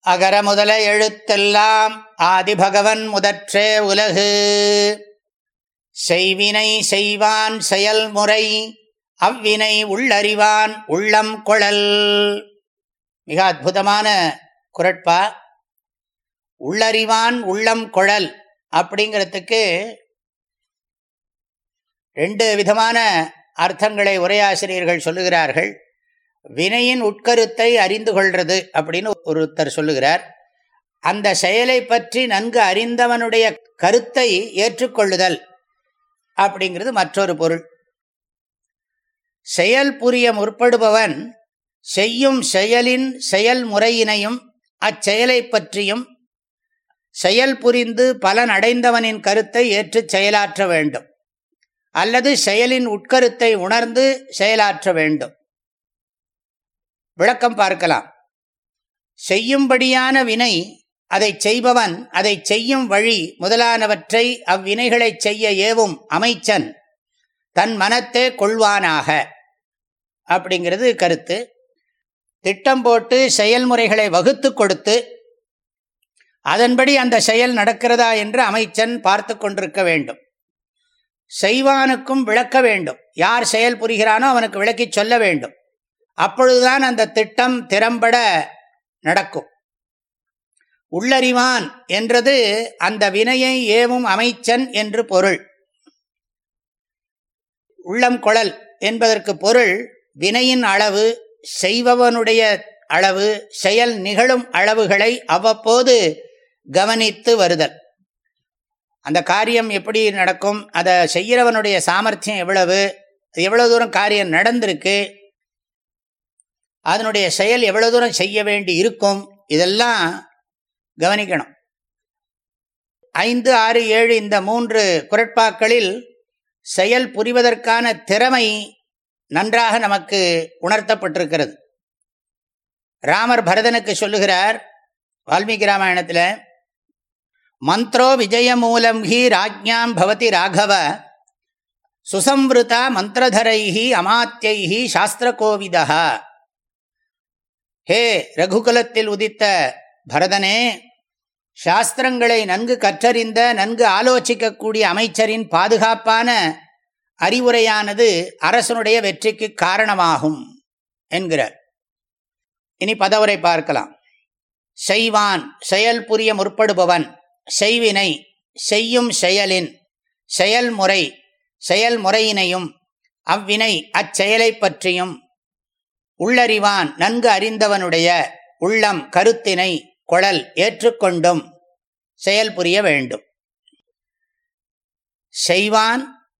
அகர முதல எழுத்தெல்லாம் ஆதிபகவன் முதற்றே உலகு. செய்வினை செய்வான் செயல்முறை அவ்வினை உள்ளறிவான் உள்ளம் கொழல். மிக அற்புதமான குரட்பா. உள்ளறிவான் உள்ளம் கொழல் அப்படிங்கிறதுக்கு ரெண்டு விதமான அர்த்தங்களை உரையாசிரியர்கள் சொல்லுகிறார்கள். வினையின் உட்கருத்தை அறிந்து கொள்வது அப்படின்னு ஒருத்தர் சொல்லுகிறார். அந்த செயலை பற்றி நன்கு அறிந்தவனுடைய கருத்தை ஏற்றுக்கொள்ளுதல் அப்படிங்கிறது மற்றொரு பொருள். செயல் புரிய முற்படுபவன் செய்யும் செயலின் செயல்முறையினையும் அச்செயலை பற்றியும் செயல் புரிந்து பலன் அடைந்தவனின் கருத்தை ஏற்று செயலாற்ற வேண்டும். அல்லது செயலின் உட்கருத்தை உணர்ந்து செயலாற்ற வேண்டும். விளக்கம் பார்க்கலாம். செய்யும்படியான வினை அதை செய்பவன் அதை செய்யும் வழி முதலானவற்றை அவ்வினைகளை செய்ய ஏவும் அமைச்சன் தன் மனத்தே கொள்வானாக. அப்படிங்கிறது கருத்து. திட்டம் போட்டு செயல்முறைகளை வகுத்து கொடுத்து அதன்படி அந்த செயல் நடக்கிறதா என்று அமைச்சன் பார்த்து கொண்டிருக்க வேண்டும். செய்வானுக்கும் விளக்க வேண்டும். யார் செயல் புரிகிறானோ அவனுக்கு விளக்கி சொல்ல வேண்டும். அப்பொழுதுதான் அந்த திட்டம் திறம்பட நடக்கும். உள்ளறிவான் என்றது அந்த வினையை ஏவும் அமைச்சன் என்று பொருள். உள்ளம் குழல் என்பதற்கு பொருள் வினையின் அளவு செய்பவனுடைய அளவு செயல் நிகழும் அளவுகளை அவ்வப்போது கவனித்து வருதல். அந்த காரியம் எப்படி நடக்கும் அதை செய்கிறவனுடைய சாமர்த்தியம் எவ்வளவு எவ்வளவு தூரம் காரியம் நடந்திருக்கு அதனுடைய செயல் எவ்வளவு தூரம் செய்ய வேண்டி இருக்கும் இதெல்லாம் கவனிக்கணும். ஐந்து ஆறு ஏழு இந்த மூன்று குரட்பாக்களில் செயல் புரிவதற்கான திறமை நன்றாக நமக்கு உணர்த்தப்பட்டிருக்கிறது. ராமர் பரதனுக்கு சொல்லுகிறார் வால்மீகி ராமாயணத்தில் மந்த்ரோ விஜயமூலம் ஹி ராஜ்யாம் பவதி ராகவ சுசம்ருதா மந்திரதரைஹி அமாத்தியைஹி சாஸ்திரகோவிதா ஹே ரகுகுலத்தில் உதித்த பரதனே சாஸ்திரங்களை நன்கு கற்றறிந்த நன்கு ஆலோசிக்கக்கூடிய அமைச்சரின் பாதுகாப்பான அறிவுரையானது அரசனுடைய வெற்றிக்கு காரணமாகும் என்கிறார். இனி பதவுரை பார்க்கலாம். செய்வான் செயல் புரிய முற்படுபவன் செய்வினை செய்யும் செயலின் செயல்முறை செயல்முறையினையும் அவ்வினை அச்செயலை பற்றியும் உள்ளறிவான் நன்கு அறிந்தவனுடைய உள்ளம் கருத்தினை குழல் ஏற்றுக்கொண்டும் செயல் புரிய வேண்டும். செய்வான்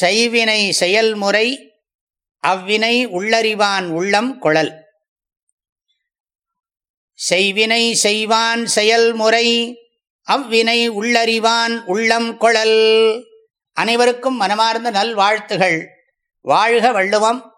செய்வினை செயல்முறை அவ்வினை உள்ளறிவான் உள்ளம் குழல். செய்வினை செய்வான் செயல்முறை அவ்வினை உள்ளறிவான் உள்ளம் குழல். அனைவருக்கும் மனமார்ந்த நல்வாழ்த்துகள். வாழ்க வள்ளுவம்.